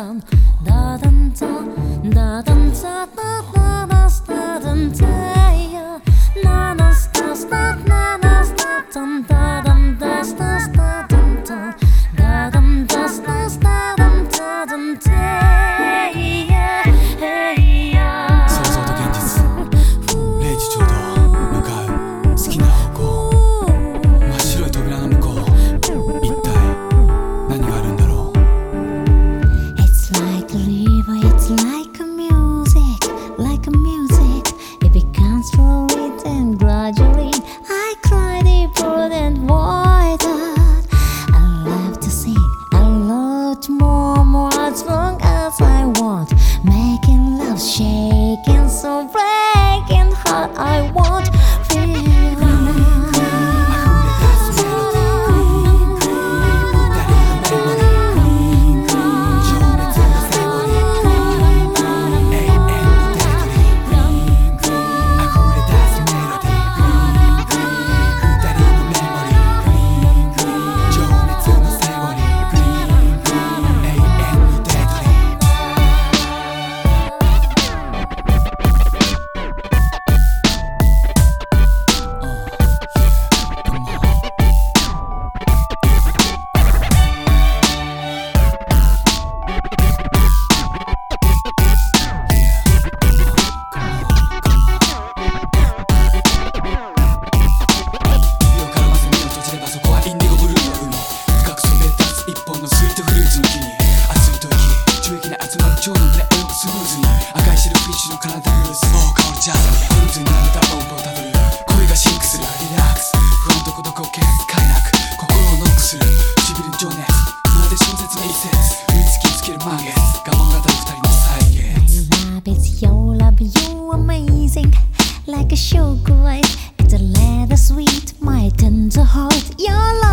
哒哒哒哒哒哒哒。all of you amazing, like a sugar ice. It's a leather sweet, my tender heart. Your love.